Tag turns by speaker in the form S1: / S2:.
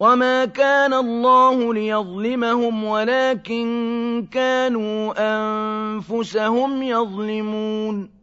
S1: وما كان الله ليظلمهم ولكن كانوا أنفسهم يظلمون